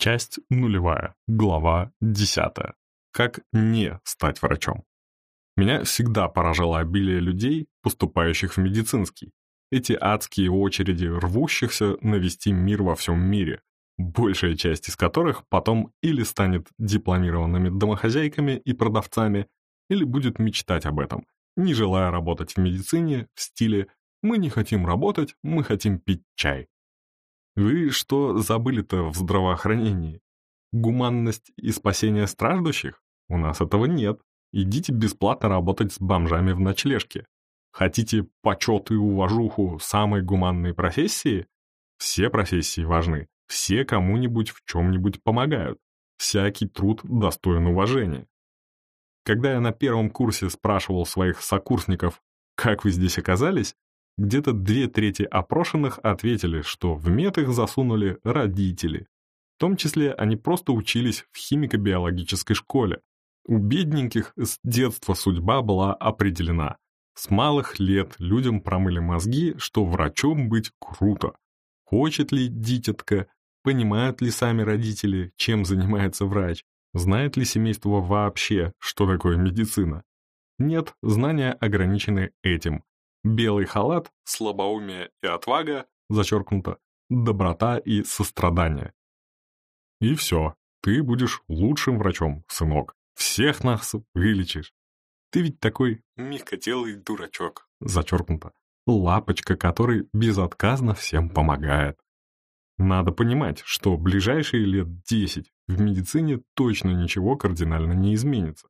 Часть нулевая, глава десятая. Как не стать врачом. Меня всегда поражало обилие людей, поступающих в медицинский. Эти адские очереди рвущихся навести мир во всем мире, большая часть из которых потом или станет дипломированными домохозяйками и продавцами, или будет мечтать об этом, не желая работать в медицине в стиле «мы не хотим работать, мы хотим пить чай». Вы что забыли-то в здравоохранении? Гуманность и спасение страждущих? У нас этого нет. Идите бесплатно работать с бомжами в ночлежке. Хотите почет и уважуху самой гуманной профессии? Все профессии важны. Все кому-нибудь в чем-нибудь помогают. Всякий труд достоин уважения. Когда я на первом курсе спрашивал своих сокурсников, как вы здесь оказались, где-то две трети опрошенных ответили, что в мед их засунули родители. В том числе они просто учились в химико-биологической школе. У бедненьких с детства судьба была определена. С малых лет людям промыли мозги, что врачом быть круто. Хочет ли дитятка, понимают ли сами родители, чем занимается врач, знает ли семейство вообще, что такое медицина. Нет, знания ограничены этим. Белый халат, слабоумие и отвага, зачеркнуто, доброта и сострадание. И все, ты будешь лучшим врачом, сынок. Всех нас вылечишь. Ты ведь такой мягкотелый дурачок, зачеркнуто. Лапочка, который безотказно всем помогает. Надо понимать, что ближайшие лет 10 в медицине точно ничего кардинально не изменится.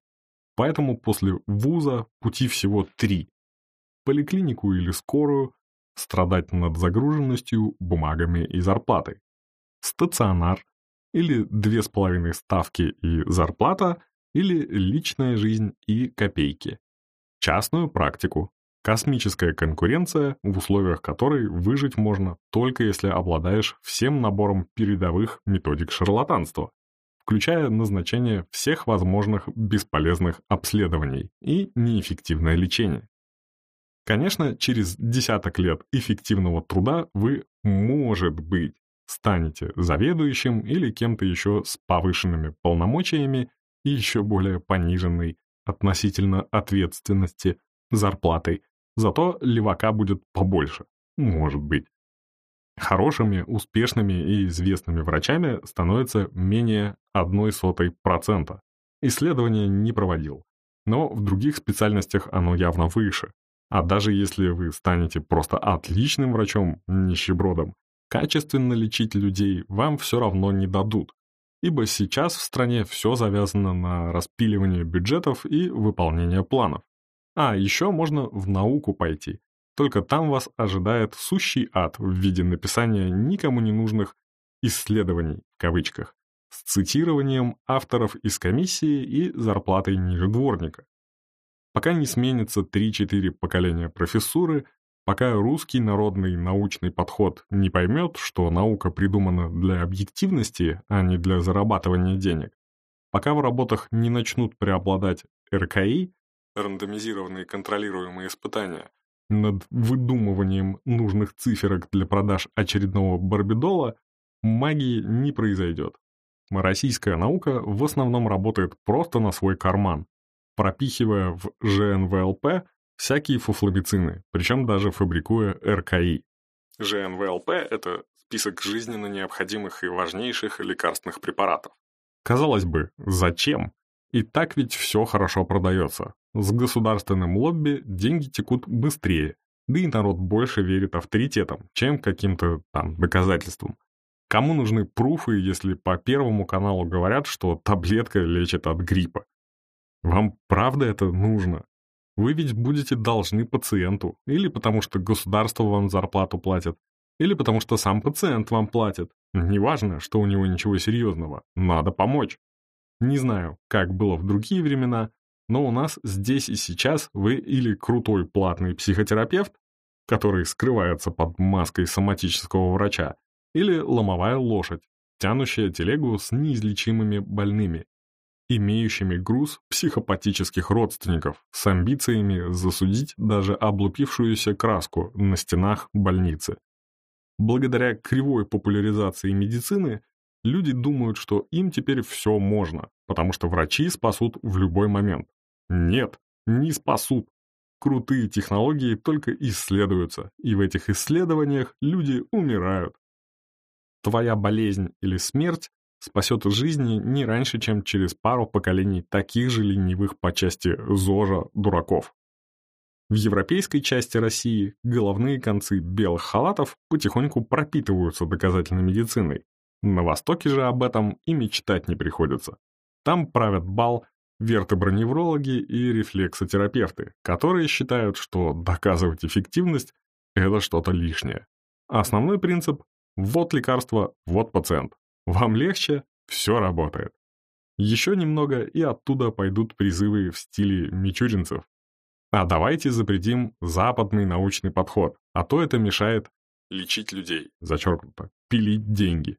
Поэтому после вуза пути всего три поликлинику или скорую, страдать над загруженностью бумагами и зарплатой. Стационар или две с половиной ставки и зарплата, или личная жизнь и копейки. Частную практику. Космическая конкуренция, в условиях которой выжить можно только если обладаешь всем набором передовых методик шарлатанства, включая назначение всех возможных бесполезных обследований и неэффективное лечение. Конечно, через десяток лет эффективного труда вы, может быть, станете заведующим или кем-то еще с повышенными полномочиями и еще более пониженной относительно ответственности зарплатой, зато левака будет побольше, может быть. Хорошими, успешными и известными врачами становится менее процента. Исследование не проводил, но в других специальностях оно явно выше. А даже если вы станете просто отличным врачом, нищебродом, качественно лечить людей вам все равно не дадут, ибо сейчас в стране все завязано на распиливание бюджетов и выполнение планов. А еще можно в науку пойти, только там вас ожидает сущий ад в виде написания никому не нужных «исследований» в кавычках, с цитированием авторов из комиссии и зарплатой ниже дворника. Пока не сменится 3-4 поколения профессуры, пока русский народный научный подход не поймет, что наука придумана для объективности, а не для зарабатывания денег, пока в работах не начнут преобладать РКИ, рандомизированные контролируемые испытания, над выдумыванием нужных циферок для продаж очередного барбидола, магии не произойдет. Российская наука в основном работает просто на свой карман, пропихивая в ЖНВЛП всякие фуфломицины, причем даже фабрикуя РКИ. ЖНВЛП – это список жизненно необходимых и важнейших лекарственных препаратов. Казалось бы, зачем? И так ведь все хорошо продается. С государственным лобби деньги текут быстрее, да и народ больше верит авторитетам, чем каким-то там доказательствам. Кому нужны пруфы, если по Первому каналу говорят, что таблетка лечит от гриппа? Вам правда это нужно? Вы ведь будете должны пациенту, или потому что государство вам зарплату платит, или потому что сам пациент вам платит. Неважно, что у него ничего серьезного, надо помочь. Не знаю, как было в другие времена, но у нас здесь и сейчас вы или крутой платный психотерапевт, который скрывается под маской соматического врача, или ломовая лошадь, тянущая телегу с неизлечимыми больными, имеющими груз психопатических родственников с амбициями засудить даже облупившуюся краску на стенах больницы. Благодаря кривой популяризации медицины люди думают, что им теперь все можно, потому что врачи спасут в любой момент. Нет, не спасут. Крутые технологии только исследуются, и в этих исследованиях люди умирают. Твоя болезнь или смерть спасет жизни не раньше, чем через пару поколений таких же ленивых по части ЗОЖа дураков. В европейской части России головные концы белых халатов потихоньку пропитываются доказательной медициной. На Востоке же об этом и мечтать не приходится. Там правят бал вертеброневрологи и рефлексотерапевты, которые считают, что доказывать эффективность – это что-то лишнее. Основной принцип – вот лекарство, вот пациент. Вам легче, все работает. Еще немного, и оттуда пойдут призывы в стиле мичуринцев. А давайте запретим западный научный подход, а то это мешает лечить людей, зачеркнуто, пилить деньги.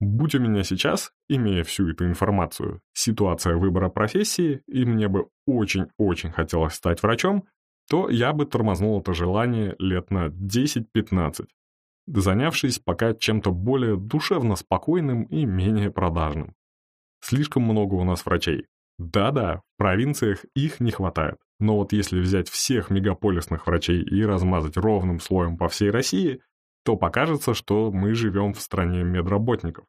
Будь у меня сейчас, имея всю эту информацию, ситуация выбора профессии, и мне бы очень-очень хотелось стать врачом, то я бы тормознул это желание лет на 10-15, занявшись пока чем-то более душевно спокойным и менее продажным. Слишком много у нас врачей. Да-да, в провинциях их не хватает. Но вот если взять всех мегаполисных врачей и размазать ровным слоем по всей России, то покажется, что мы живем в стране медработников.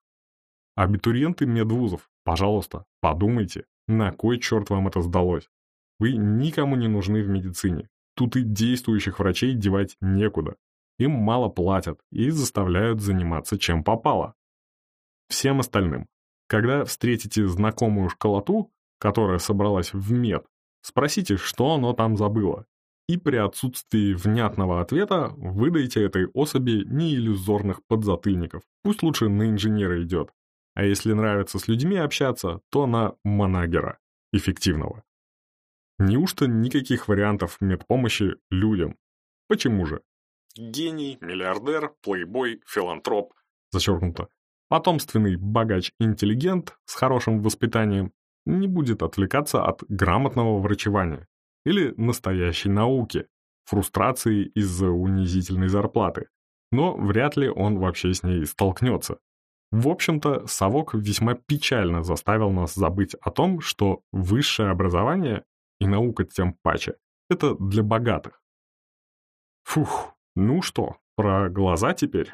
Абитуриенты медвузов, пожалуйста, подумайте, на кой черт вам это сдалось? Вы никому не нужны в медицине. Тут и действующих врачей девать некуда. Им мало платят и заставляют заниматься чем попало. Всем остальным, когда встретите знакомую школоту, которая собралась в мед, Спросите, что оно там забыло. И при отсутствии внятного ответа выдайте этой особи неиллюзорных подзатыльников. Пусть лучше на инженера идет. А если нравится с людьми общаться, то на манагера, эффективного. Неужто никаких вариантов медпомощи людям? Почему же? Гений, миллиардер, плейбой, филантроп, зачеркнуто. Потомственный богач-интеллигент с хорошим воспитанием не будет отвлекаться от грамотного врачевания или настоящей науки, фрустрации из-за унизительной зарплаты, но вряд ли он вообще с ней столкнется. В общем-то, совок весьма печально заставил нас забыть о том, что высшее образование и наука тем паче — это для богатых. Фух, ну что, про глаза теперь?